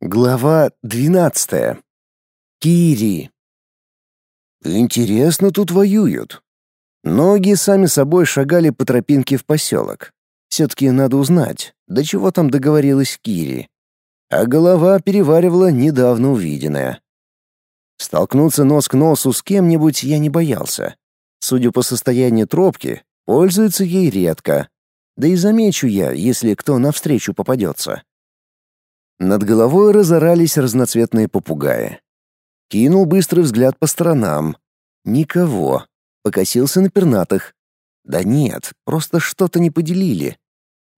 Глава двенадцатая. Кири. Интересно тут воюют. Ноги сами собой шагали по тропинке в поселок. Все-таки надо узнать, до чего там договорилась Кири. А голова переваривала недавно увиденное. Столкнуться нос к носу с кем-нибудь я не боялся. Судя по состоянию тропки, пользуется ей редко. Да и замечу я, если кто навстречу попадется. Над головой разорались разноцветные попугаи. Кинул быстрый взгляд по сторонам. Никого. Покосился на пернатых. Да нет, просто что-то не поделили.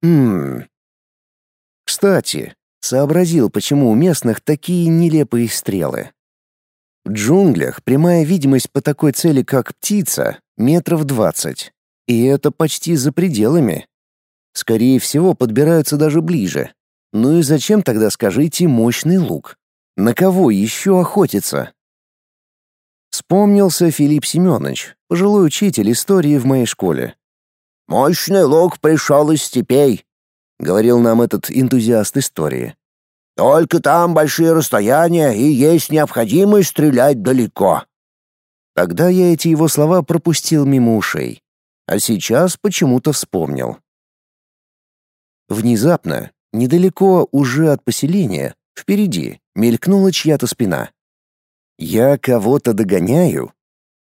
Хм. Кстати, сообразил, почему у местных такие нелепые стрелы. В джунглях прямая видимость по такой цели, как птица, метров двадцать. И это почти за пределами. Скорее всего, подбираются даже ближе. Ну и зачем тогда, скажите, мощный лук? На кого еще охотиться? Вспомнился Филипп Семенович, пожилой учитель истории в моей школе. «Мощный лук пришел из степей», — говорил нам этот энтузиаст истории. «Только там большие расстояния и есть необходимость стрелять далеко». Тогда я эти его слова пропустил мимо ушей, а сейчас почему-то вспомнил. Внезапно Недалеко уже от поселения, впереди, мелькнула чья-то спина. Я кого-то догоняю.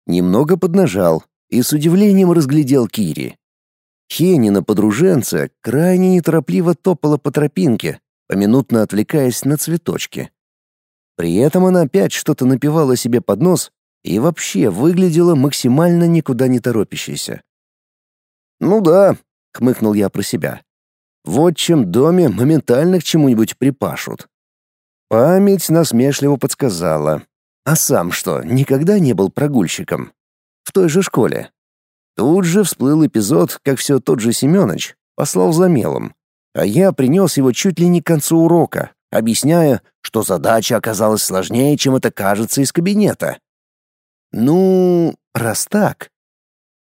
Немного поднажал и с удивлением разглядел Кири. Хенина подруженца крайне неторопливо топала по тропинке, поминутно отвлекаясь на цветочки. При этом она опять что-то напевала себе под нос и вообще выглядела максимально никуда не торопящейся. «Ну да», — хмыкнул я про себя. В отчим доме моментально к чему-нибудь припашут. Память насмешливо подсказала. А сам что, никогда не был прогульщиком? В той же школе. Тут же всплыл эпизод, как все тот же Семёныч послал за мелом, а я принес его чуть ли не к концу урока, объясняя, что задача оказалась сложнее, чем это кажется из кабинета. Ну, раз так.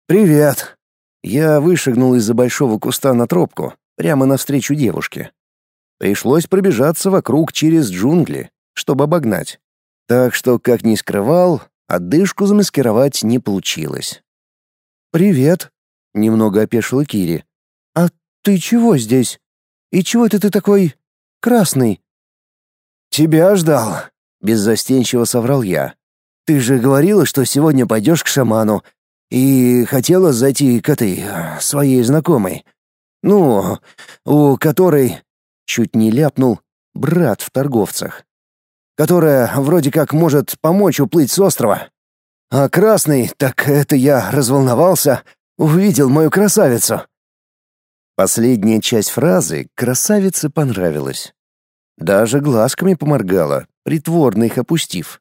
«Привет!» Я вышагнул из-за большого куста на тропку, прямо навстречу девушке. Пришлось пробежаться вокруг через джунгли, чтобы обогнать. Так что, как ни скрывал, отдышку замаскировать не получилось. «Привет», — немного опешила Кири. «А ты чего здесь? И чего это ты такой красный?» «Тебя ждал», — беззастенчиво соврал я. «Ты же говорила, что сегодня пойдешь к шаману, и хотела зайти к этой своей знакомой. Ну, у которой, чуть не ляпнул, брат в торговцах, которая вроде как может помочь уплыть с острова. А красный, так это я разволновался, увидел мою красавицу. Последняя часть фразы красавице понравилась. Даже глазками поморгала, притворно их опустив.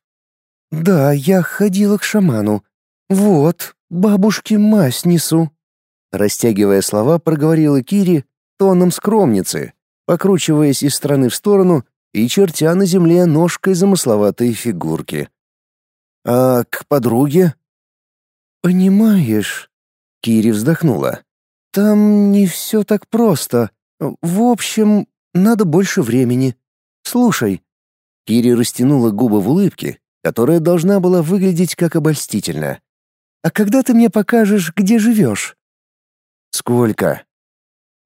«Да, я ходила к шаману. Вот, бабушке мазь несу». Растягивая слова, проговорила Кири тоном скромницы, покручиваясь из стороны в сторону и чертя на земле ножкой замысловатой фигурки. «А к подруге?» «Понимаешь...» — Кири вздохнула. «Там не все так просто. В общем, надо больше времени. Слушай...» Кири растянула губы в улыбке, которая должна была выглядеть как обольстительно. «А когда ты мне покажешь, где живешь?» «Сколько?»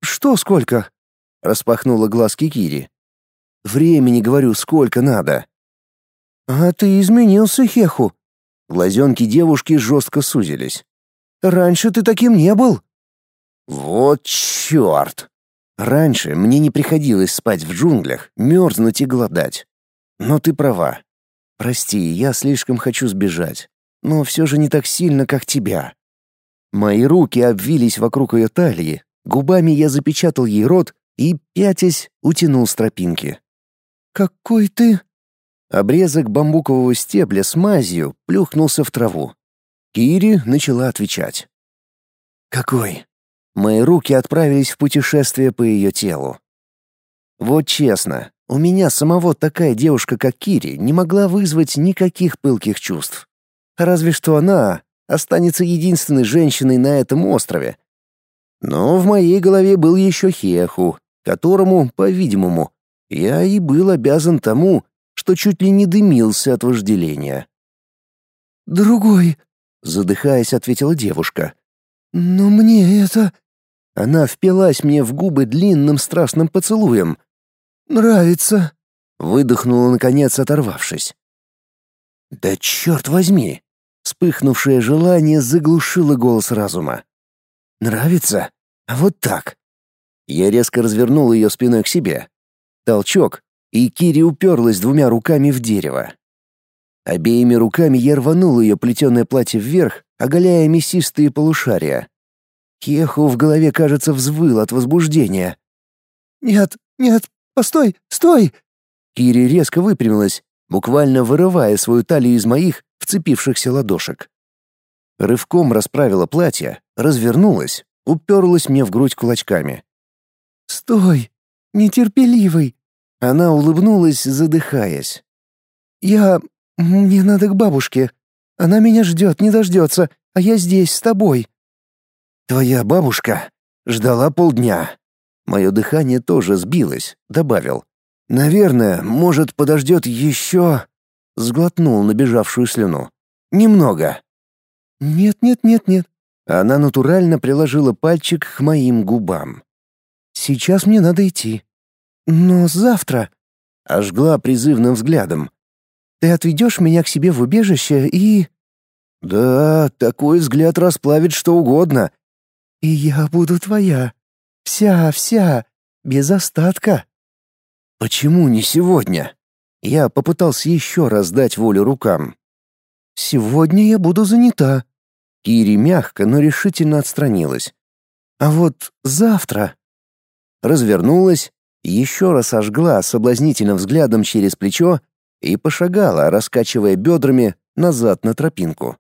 «Что сколько?» — распахнула глазки Кири. «Времени, говорю, сколько надо?» «А ты изменился, Хеху?» Глазенки девушки жестко сузились. «Раньше ты таким не был». «Вот черт!» Раньше мне не приходилось спать в джунглях, мерзнуть и голодать. Но ты права. Прости, я слишком хочу сбежать. Но все же не так сильно, как тебя. Мои руки обвились вокруг ее талии, губами я запечатал ей рот и, пятясь, утянул с тропинки. «Какой ты...» Обрезок бамбукового стебля с мазью плюхнулся в траву. Кири начала отвечать. «Какой?» Мои руки отправились в путешествие по ее телу. Вот честно, у меня самого такая девушка, как Кири, не могла вызвать никаких пылких чувств. Разве что она, останется единственной женщиной на этом острове. Но в моей голове был еще Хеху, которому, по-видимому, я и был обязан тому, что чуть ли не дымился от вожделения. «Другой», — задыхаясь, ответила девушка. «Но мне это...» Она впилась мне в губы длинным страстным поцелуем. «Нравится», — выдохнула, наконец, оторвавшись. «Да черт возьми!» Вспыхнувшее желание заглушило голос разума. «Нравится? А вот так!» Я резко развернул ее спиной к себе. Толчок, и Кири уперлась двумя руками в дерево. Обеими руками я рванул ее плетеное платье вверх, оголяя мясистые полушария. Кеху в голове, кажется, взвыл от возбуждения. «Нет, нет, постой, стой!» Кири резко выпрямилась, буквально вырывая свою талию из моих вцепившихся ладошек. Рывком расправила платье, развернулась, уперлась мне в грудь кулачками. «Стой! Нетерпеливый!» Она улыбнулась, задыхаясь. «Я... мне надо к бабушке. Она меня ждет, не дождется, а я здесь, с тобой. «Твоя бабушка ждала полдня». Мое дыхание тоже сбилось, добавил. «Наверное, может, подождет еще...» Сглотнул набежавшую слюну. «Немного». «Нет, нет, нет, нет». Она натурально приложила пальчик к моим губам. «Сейчас мне надо идти. Но завтра...» Ожгла призывным взглядом. «Ты отведешь меня к себе в убежище и...» «Да, такой взгляд расплавит что угодно, и я буду твоя. Вся, вся, без остатка. Почему не сегодня? Я попытался еще раз дать волю рукам. Сегодня я буду занята. Кири мягко, но решительно отстранилась. А вот завтра... Развернулась, еще раз ожгла соблазнительным взглядом через плечо и пошагала, раскачивая бедрами назад на тропинку.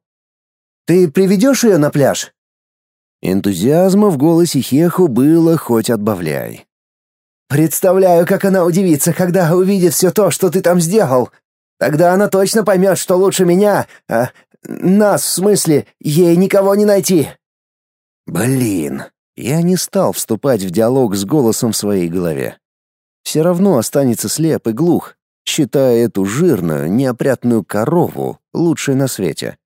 «Ты приведешь ее на пляж?» Энтузиазма в голосе Хеху было хоть отбавляй. «Представляю, как она удивится, когда увидит все то, что ты там сделал. Тогда она точно поймет, что лучше меня, а нас, в смысле, ей никого не найти». Блин, я не стал вступать в диалог с голосом в своей голове. Все равно останется слеп и глух, считая эту жирную, неопрятную корову лучшей на свете.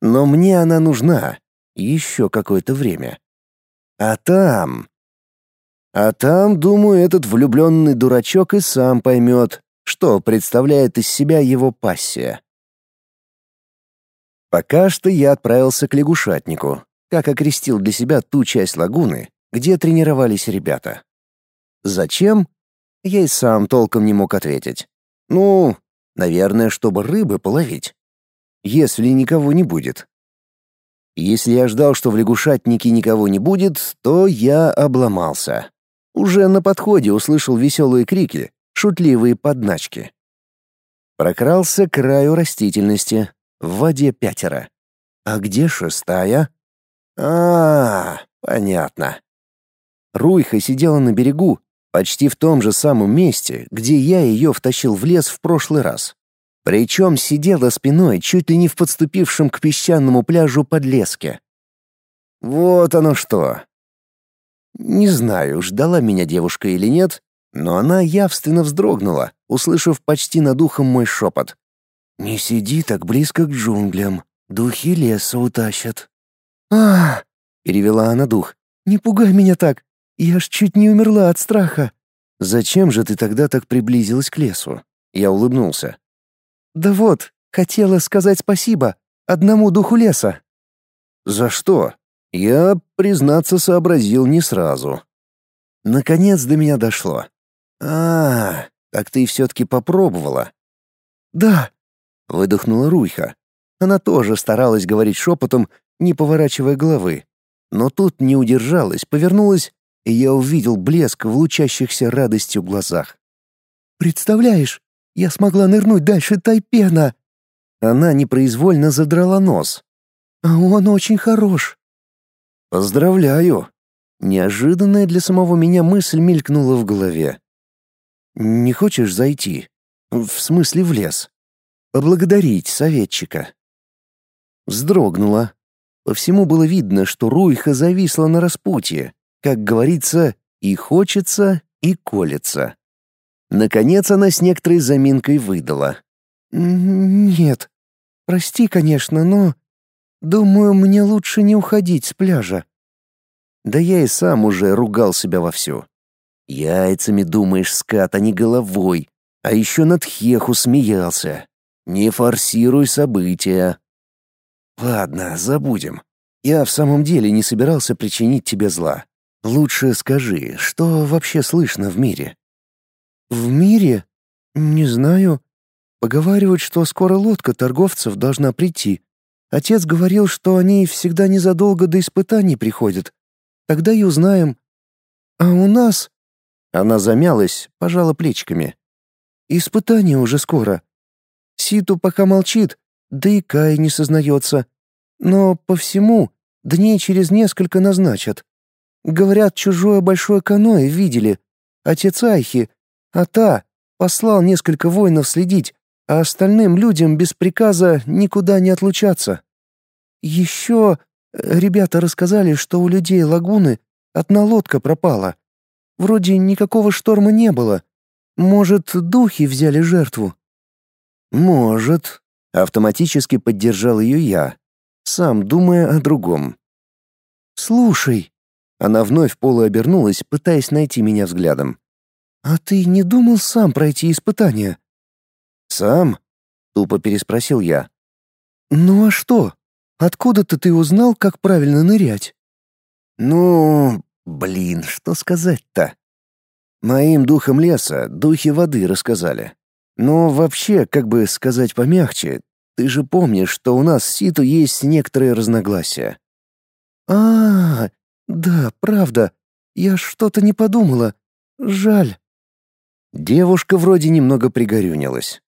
Но мне она нужна, еще какое-то время. А там... А там, думаю, этот влюбленный дурачок и сам поймет, что представляет из себя его пассия. Пока что я отправился к лягушатнику, как окрестил для себя ту часть лагуны, где тренировались ребята. Зачем? Я и сам толком не мог ответить. Ну, наверное, чтобы рыбы половить. Если никого не будет. Если я ждал, что в лягушатнике никого не будет, то я обломался. Уже на подходе услышал веселые крики, шутливые подначки. Прокрался к краю растительности. В воде пятеро. А где шестая? А, -а, -а понятно. Руйха сидела на берегу, почти в том же самом месте, где я ее втащил в лес в прошлый раз. Причем сидела спиной чуть ли не в подступившем к песчаному пляжу подлеске. Вот оно что. Не знаю, ждала меня девушка или нет, но она явственно вздрогнула, услышав почти над ухом мой шепот. «Не сиди так близко к джунглям, духи леса утащат». а перевела она дух. «Не пугай меня так, я ж чуть не умерла от страха». «Зачем же ты тогда так приблизилась к лесу?» Я улыбнулся. Да вот, хотела сказать спасибо одному духу леса. За что? Я, признаться, сообразил не сразу. Наконец до меня дошло. А, так ты все-таки попробовала. Да, выдохнула Руйха. Она тоже старалась говорить шепотом, не поворачивая головы. Но тут не удержалась, повернулась, и я увидел блеск в лучащихся радостью глазах. «Представляешь, я смогла нырнуть дальше Тайпена!» Она непроизвольно задрала нос. «А он очень хорош!» «Поздравляю!» Неожиданная для самого меня мысль мелькнула в голове. «Не хочешь зайти? В смысле в лес? Поблагодарить советчика?» Вздрогнула. По всему было видно, что Руйха зависла на распутье. Как говорится, и хочется, и колется. Наконец она с некоторой заминкой выдала. «Нет. Прости, конечно, но... Думаю, мне лучше не уходить с пляжа». Да я и сам уже ругал себя вовсю. Яйцами думаешь, скат, а не головой. А еще над Хеху смеялся. Не форсируй события. Ладно, забудем. Я в самом деле не собирался причинить тебе зла. Лучше скажи, что вообще слышно в мире? В мире? Не знаю. Поговаривают, что скоро лодка торговцев должна прийти. Отец говорил, что они всегда незадолго до испытаний приходят. Тогда и узнаем. А у нас...» Она замялась, пожала плечиками. «Испытание уже скоро. Ситу пока молчит, да и Кай не сознается. Но по всему дней через несколько назначат. Говорят, чужое большое каноэ видели. Отец Айхи, а та послал несколько воинов следить, а остальным людям без приказа никуда не отлучаться. Еще Ребята рассказали, что у людей лагуны одна лодка пропала. Вроде никакого шторма не было. Может, духи взяли жертву? Может. Автоматически поддержал ее я, сам думая о другом. Слушай. Она вновь полуобернулась, пытаясь найти меня взглядом. «А ты не думал сам пройти испытание?» «Сам?» — тупо переспросил я. «Ну а что? Откуда-то ты узнал, как правильно нырять?» «Ну, блин, что сказать-то?» Моим духам леса духи воды рассказали. Но вообще, как бы сказать помягче, ты же помнишь, что у нас с Ситу есть некоторые разногласия. А, -а, а, да, правда. Я что-то не подумала. Жаль. Девушка вроде немного пригорюнилась.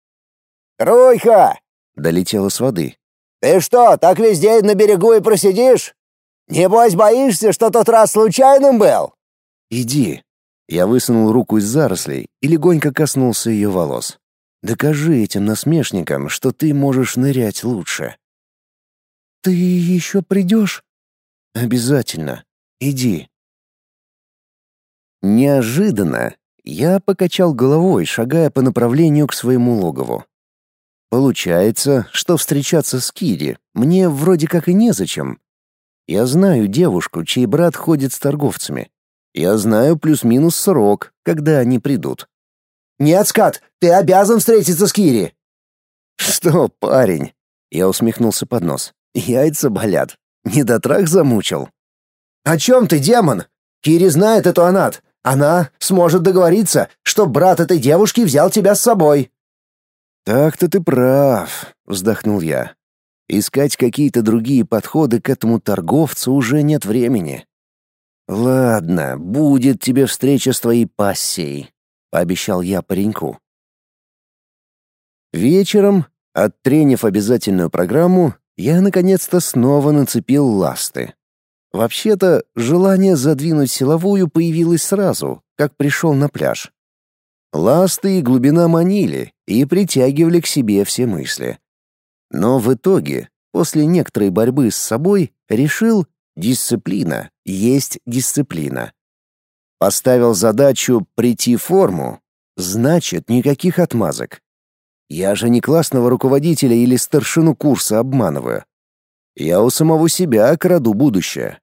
«Руйха!» — долетела с воды. Ты что, так весь день на берегу и просидишь? Небось, боишься, что тот раз случайным был?» «Иди». Я высунул руку из зарослей и легонько коснулся ее волос. «Докажи этим насмешникам, что ты можешь нырять лучше». «Ты еще придешь?» «Обязательно. Иди». Неожиданно я покачал головой, шагая по направлению к своему логову. Получается, что встречаться с Кири мне вроде как и незачем. Я знаю девушку, чей брат ходит с торговцами. Я знаю плюс-минус срок, когда они придут. «Нет, Скат, ты обязан встретиться с Кири!» «Что, парень?» — я усмехнулся под нос. «Яйца болят. Недотрах замучил». «О чем ты, демон? Кири знает эту Анат. Она сможет договориться, что брат этой девушки взял тебя с собой». «Так-то ты прав», — вздохнул я. «Искать какие-то другие подходы к этому торговцу уже нет времени». «Ладно, будет тебе встреча с твоей пассией», — пообещал я пареньку. Вечером, оттренив обязательную программу, я наконец-то снова нацепил ласты. Вообще-то, желание задвинуть силовую появилось сразу, как пришел на пляж. Ласты и глубина манили и притягивали к себе все мысли. Но в итоге, после некоторой борьбы с собой, решил, дисциплина есть дисциплина. Поставил задачу прийти в форму, значит, никаких отмазок. Я же не классного руководителя или старшину курса обманываю. Я у самого себя краду будущее.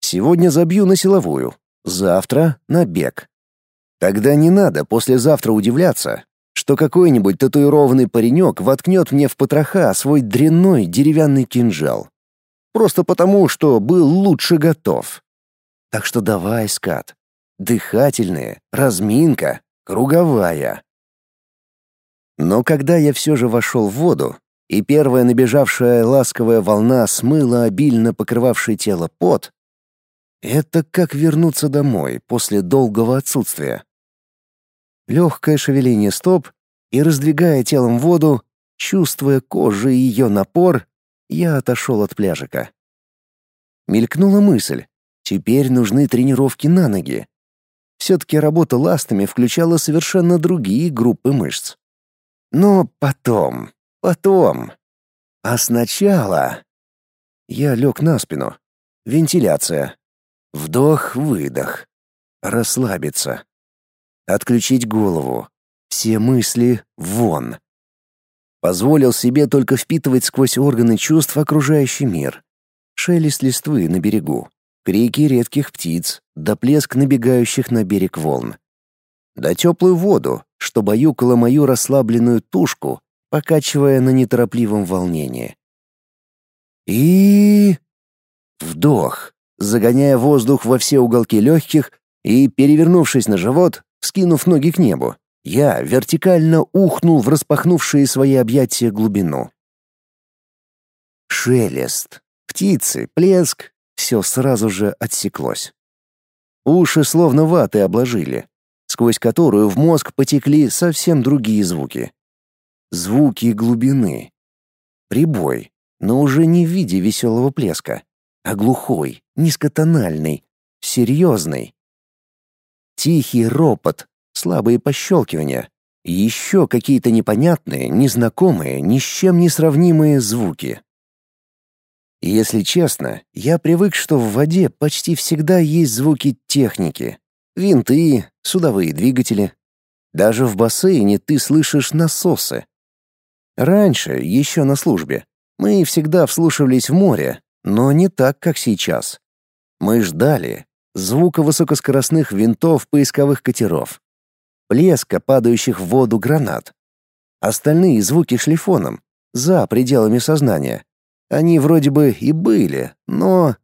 Сегодня забью на силовую, завтра — на бег. Тогда не надо послезавтра удивляться, что какой-нибудь татуированный паренек воткнет мне в потроха свой дрянной деревянный кинжал. Просто потому, что был лучше готов. Так что давай, скат. Дыхательные, разминка, круговая. Но когда я все же вошел в воду, и первая набежавшая ласковая волна смыла обильно покрывавший тело пот, это как вернуться домой после долгого отсутствия. Легкое шевеление стоп, и, раздвигая телом воду, чувствуя кожей ее напор, я отошел от пляжика. Мелькнула мысль. Теперь нужны тренировки на ноги. Все-таки работа ластами включала совершенно другие группы мышц. Но потом, потом. А сначала... Я лег на спину. Вентиляция. Вдох-выдох. Расслабиться. Отключить голову, Все мысли вон. Позволил себе только впитывать сквозь органы чувств окружающий мир. Шелест листвы на берегу, крики редких птиц, да плеск набегающих на берег волн. Да теплую воду, что баюкала мою расслабленную тушку, покачивая на неторопливом волнении. И... Вдох, загоняя воздух во все уголки легких и, перевернувшись на живот, скинув ноги к небу, я вертикально ухнул в распахнувшие свои объятия глубину. Шелест, птицы, плеск — все сразу же отсеклось. Уши словно ваты обложили, сквозь которую в мозг потекли совсем другие звуки. Звуки глубины. Прибой, но уже не в виде веселого плеска, а глухой, низкотональный, серьезный. Тихий ропот, слабые пощелкивания и еще какие-то непонятные, незнакомые, ни с чем не сравнимые звуки. Если честно, я привык, что в воде почти всегда есть звуки техники. Винты, судовые двигатели. Даже в бассейне ты слышишь насосы. Раньше, еще на службе, мы всегда вслушивались в море, но не так, как сейчас. Мы ждали звука высокоскоростных винтов поисковых катеров, плеска падающих в воду гранат. Остальные звуки шли фоном, за пределами сознания. Они вроде бы и были, но...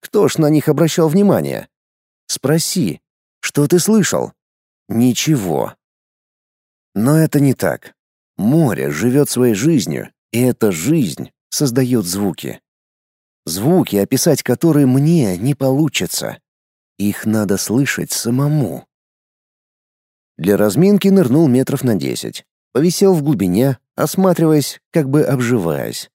Кто ж на них обращал внимание? Спроси, что ты слышал? Ничего. Но это не так. Море живет своей жизнью, и эта жизнь создает звуки. Звуки, описать которые мне не получится. Их надо слышать самому. Для разминки нырнул метров на десять. Повисел в глубине, осматриваясь, как бы обживаясь.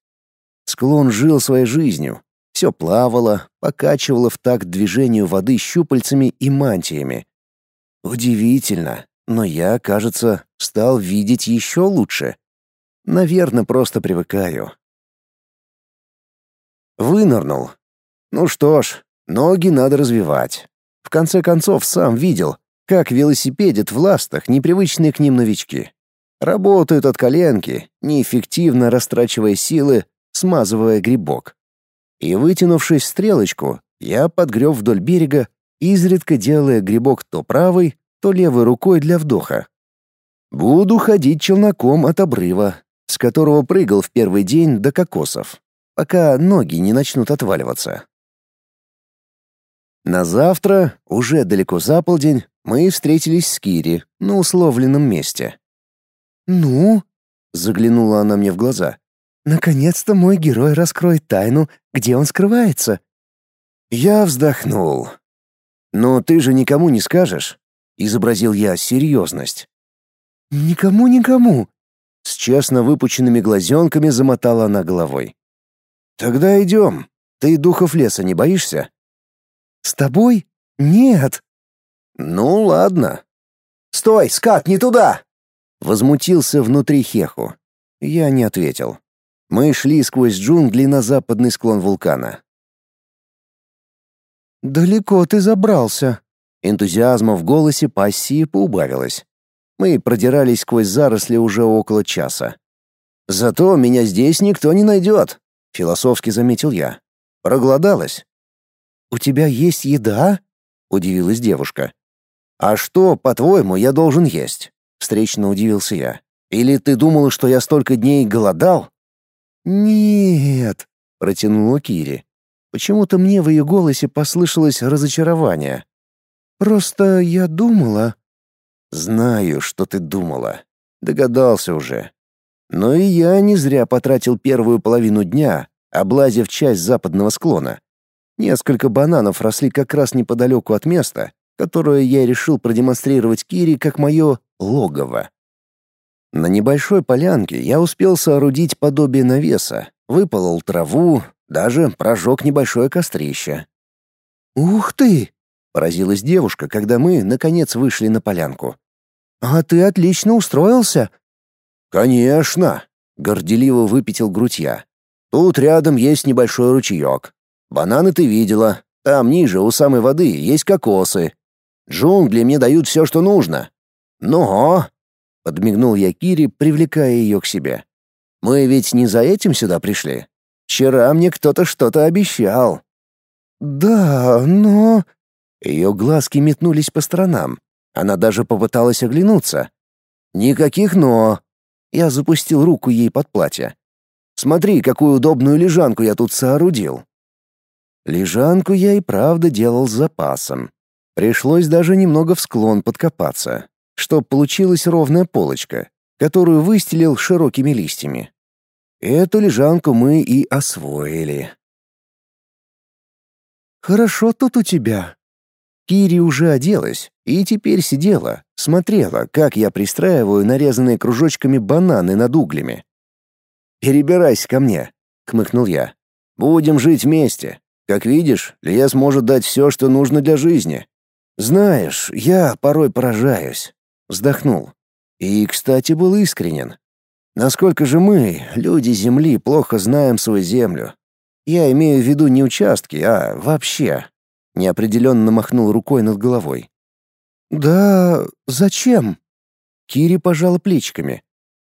Склон жил своей жизнью. Все плавало, покачивало в такт движению воды щупальцами и мантиями. Удивительно, но я, кажется, стал видеть еще лучше. Наверное, просто привыкаю. Вынырнул. Ну что ж, ноги надо развивать. Конце концов, сам видел, как велосипедят в ластах непривычные к ним новички. Работают от коленки, неэффективно растрачивая силы, смазывая грибок. И вытянувшись стрелочку, я подгреб вдоль берега, изредка делая грибок то правой, то левой рукой для вдоха. Буду ходить челноком от обрыва, с которого прыгал в первый день до кокосов пока ноги не начнут отваливаться. На завтра, уже далеко за полдень, мы встретились с Кири на условленном месте. «Ну?» — заглянула она мне в глаза. «Наконец-то мой герой раскроет тайну, где он скрывается». Я вздохнул. «Но ты же никому не скажешь?» — изобразил я серьезность. «Никому-никому», — с честно выпученными глазенками замотала она головой. Тогда идем. Ты духов леса не боишься? С тобой? Нет. Ну ладно. Стой, скат, не туда. Возмутился внутри Хеху. Я не ответил. Мы шли сквозь джунгли на западный склон вулкана. Далеко ты забрался. Энтузиазма в голосе пассии поубавилось. Мы продирались сквозь заросли уже около часа. Зато меня здесь никто не найдет философски заметил я. Проголодалась. У тебя есть еда? удивилась девушка. А что, по-твоему, я должен есть? встречно удивился я. Или ты думала, что я столько дней голодал? Нет, протянула Кири. Почему-то мне в ее голосе послышалось разочарование. Просто я думала. Знаю, что ты думала. Догадался уже. Но и я не зря потратил первую половину дня, облазив часть западного склона. Несколько бананов росли как раз неподалеку от места, которое я решил продемонстрировать Кире как мое логово. На небольшой полянке я успел соорудить подобие навеса, выполол траву, даже прожег небольшое кострище. «Ух ты!» — поразилась девушка, когда мы, наконец, вышли на полянку. «А ты отлично устроился!» «Конечно!» — горделиво выпятил грудь я. «Тут рядом есть небольшой ручеек. Бананы ты видела. Там ниже, у самой воды, есть кокосы. Джунгли мне дают все, что нужно. Ну, — подмигнул я Кире, привлекая ее к себе. «Мы ведь не за этим сюда пришли. Вчера мне кто-то что-то обещал». «Да, но...» Ее глазки метнулись по сторонам. Она даже попыталась оглянуться. «Никаких «но». Я запустил руку ей под платье. «Смотри, какую удобную лежанку я тут соорудил». Лежанку я и правда делал с запасом. Пришлось даже немного в склон подкопаться, чтоб получилась ровная полочка, которую выстелил широкими листьями. Эту лежанку мы и освоили. «Хорошо тут у тебя». Кири уже оделась и теперь сидела, смотрела, как я пристраиваю нарезанные кружочками бананы над углями. «Перебирайся ко мне», — кмыкнул я. «Будем жить вместе. Как видишь, лес может дать все, что нужно для жизни. Знаешь, я порой поражаюсь. Вздохнул. И, кстати, был искренен. Насколько же мы, люди Земли, плохо знаем свою Землю. Я имею в виду не участки, а вообще. Неопределенно махнул рукой над головой. «Да зачем?» Кири пожала плечиками.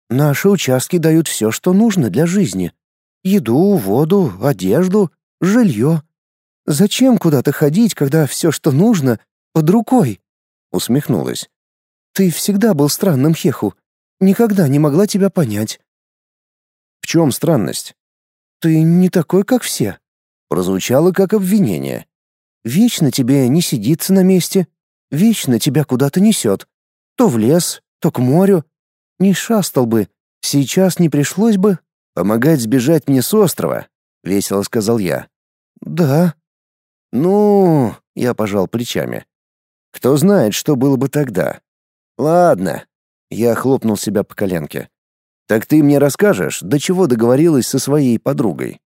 «Наши участки дают все, что нужно для жизни. Еду, воду, одежду, жилье. Зачем куда-то ходить, когда все, что нужно, под рукой?» Усмехнулась. «Ты всегда был странным, Хеху. Никогда не могла тебя понять». «В чем странность?» «Ты не такой, как все». Прозвучало как обвинение. «Вечно тебе не сидится на месте. Вечно тебя куда-то несет. То в лес, то к морю. Не шастал бы. Сейчас не пришлось бы...» «Помогать сбежать мне с острова», — весело сказал я. «Да». «Ну...» — я пожал плечами. Кто знает, что было бы тогда. Ладно. Я хлопнул себя по коленке. Так ты мне расскажешь, до чего договорилась со своей подругой?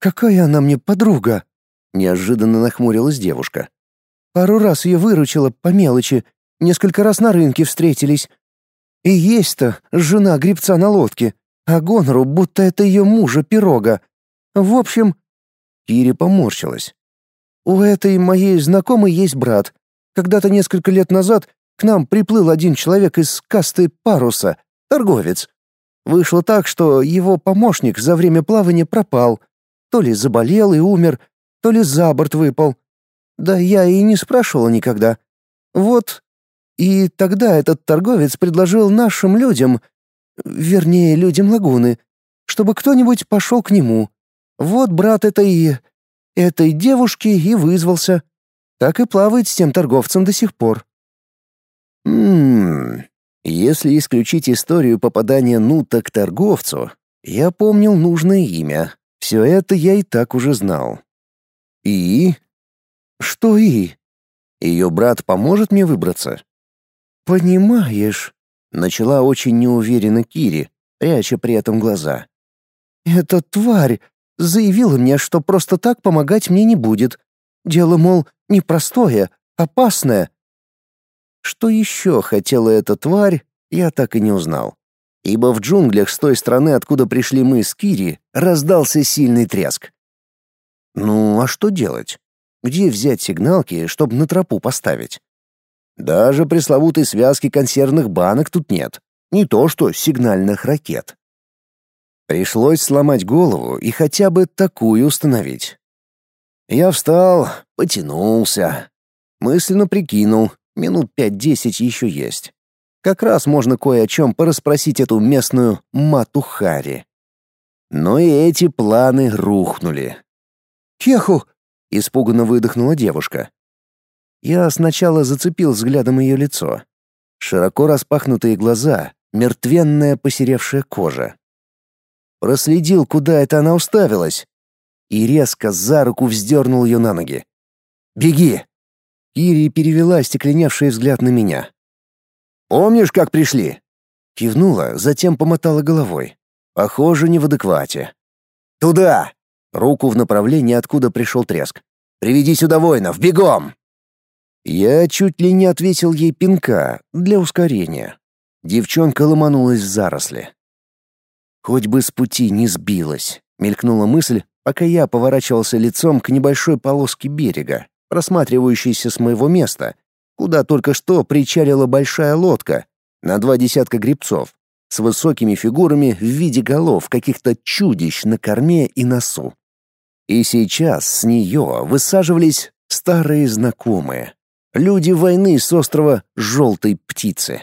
Какая она мне подруга? Неожиданно нахмурилась девушка. Пару раз ее выручила по мелочи, несколько раз на рынке встретились. И есть-то жена гребца на лодке, а гонору будто это ее мужа пирога. В общем, Кири поморщилась. У этой моей знакомой есть брат, когда-то несколько лет назад к нам приплыл один человек из касты паруса, торговец. Вышло так, что его помощник за время плавания пропал. То ли заболел и умер, то ли за борт выпал. Да я и не спрашивала никогда. Вот. И тогда этот торговец предложил нашим людям, вернее, людям лагуны, чтобы кто-нибудь пошел к нему. Вот брат этой... этой девушки и вызвался. Так и плавает с тем торговцем до сих пор. Ммм, если исключить историю попадания Нута к торговцу, я помнил нужное имя. Все это я и так уже знал. И? Что и? Ее брат поможет мне выбраться? Понимаешь, начала очень неуверенно Кири, пряча при этом глаза. Эта тварь заявила мне, что просто так помогать мне не будет. Дело, мол, непростое, опасное. Что еще хотела эта тварь, я так и не узнал. Ибо в джунглях с той стороны, откуда пришли мы с Кири, раздался сильный треск. Ну, а что делать? Где взять сигналки, чтобы на тропу поставить? Даже пресловутой связки консервных банок тут нет. Не то что сигнальных ракет. Пришлось сломать голову и хотя бы такую установить. Я встал, потянулся. Мысленно прикинул, минут пять-десять еще есть. Как раз можно кое о чем порасспросить эту местную Матухари. Но и эти планы рухнули. «Кеху!» — испуганно выдохнула девушка. Я сначала зацепил взглядом ее лицо. Широко распахнутые глаза, мертвенная посеревшая кожа. Проследил, куда это она уставилась, и резко за руку вздернул ее на ноги. «Беги!» Кири перевела стекленевший взгляд на меня. «Помнишь, как пришли?» Кивнула, затем помотала головой. Похоже, не в адеквате. «Туда!» Руку в направлении, откуда пришел треск. «Приведи сюда воинов, бегом!» Я чуть ли не ответил ей пинка для ускорения. Девчонка ломанулась в заросли. Хоть бы с пути не сбилась, мелькнула мысль, пока я поворачивался лицом к небольшой полоске берега, просматривающейся с моего места, куда только что причалила большая лодка, на два десятка грибцов, с высокими фигурами в виде голов каких-то чудищ на корме и носу. И сейчас с нее высаживались старые знакомые. Люди войны с острова Желтой Птицы.